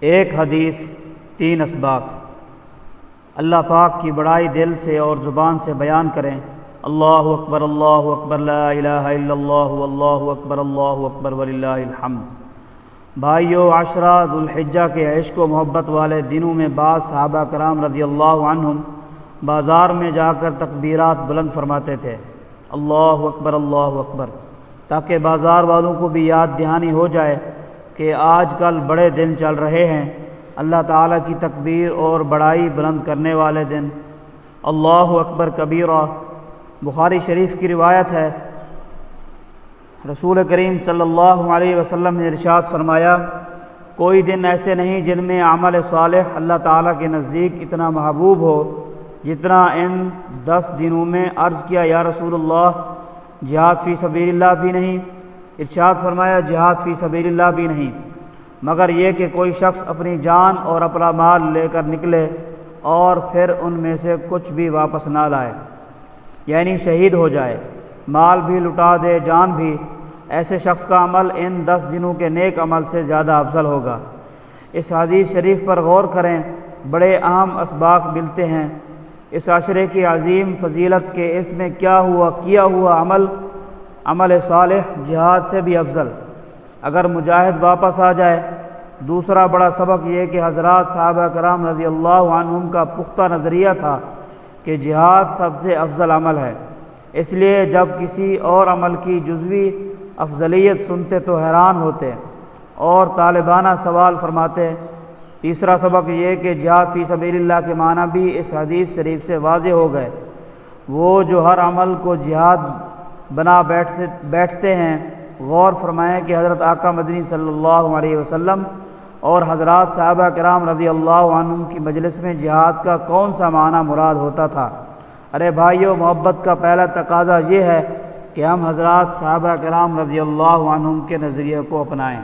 ایک حدیث، تین اسباق۔ اللہ پاک کی بڑائی دل سے اور زبان سے بیان کریں۔ اللہ اکبر اللہ اکبر، لا الہ الا اللہ اللہ اکبر اللہ اکبر، وللہ الحمد۔ بھائیو، عشرہ ذوالحجہ کے عشق و محبت والے دنوں میں بعض صحابہ کرام رضی اللہ عنہم بازار میں جا کر تکبیرات بلند فرماتے تھے۔ اللہ اکبر اللہ اکبر۔ تاکہ بازار والوں کو بھی یاد دہانی ہو جائے۔ کہ آج کل بڑے دن چل رہے ہیں۔ اللہ تعالیٰ کی تکبیر اور بڑائی بلند کرنے والے دن۔ اللہ اکبر کبیرہ۔ بخاری شریف کی روایت ہے۔ رسول کریم صلی اللہ علیہ وسلم نے ارشاد فرمایا، کوئی دن ایسے نہیں جن میں عمل صالح اللہ تعالیٰ کے نزدیک اتنا محبوب ہو، جتنا ان دس دنوں میں عرض کیا، یا رسول اللہ، جہاد فی سبیل اللہ بھی نہیں ارشاد فرمایا، جہاد فی سبیل اللہ بھی نہیں، مگر یہ کہ کوئی شخص اپنی جان اور اپنا مال لے کر نکلے اور پھر ان میں سے کچھ بھی واپس نہ لائے یعنی شہید ہو جائے، مال بھی لٹا دے، جان بھی، ایسے شخص کا عمل ان دس دنوں کے نیک عمل سے زیادہ افضل ہوگا۔ اس حدیث شریف پر غور کریں، بڑے اہم اسباق ملتے ہیں۔ اس عشرے کی عظیم فضیلت کے اس میں کیا ہوا کیا ہوا عمل عمل صالح جہاد سے بھی افضل۔ اگر مجاہد واپس آ جائے، دوسرا بڑا سبق یہ کہ حضرات صحابہ کرام رضی اللہ عنہم کا پختہ نظریہ تھا کہ جہاد سب سے افضل عمل ہے۔ اس لیے جب کسی اور عمل کی جزوی افضلیت سنتے تو حیران ہوتے اور طالبانہ سوال فرماتے۔ تیسرا سبق یہ کہ جہاد فی سبیل اللہ کے معنی بھی اس حدیث شریف سے واضح ہو گئے۔ وہ جو ہر عمل کو جہاد بنا بیٹھتے بیٹھتے ہیں۔ غور فرمائیں کہ حضرت آقا مدنی صلی اللہ علیہ وسلم اور حضرات صحابہ کرام رضی اللہ عنہ کی مجلس میں جہاد کا کون سا معنی مراد ہوتا تھا؟ ارے بھائیو، محبت کا پہلا تقاضا یہ ہے کہ ہم حضرات صحابہ کرام رضی اللہ عنہ کے نظریے کو اپنائیں۔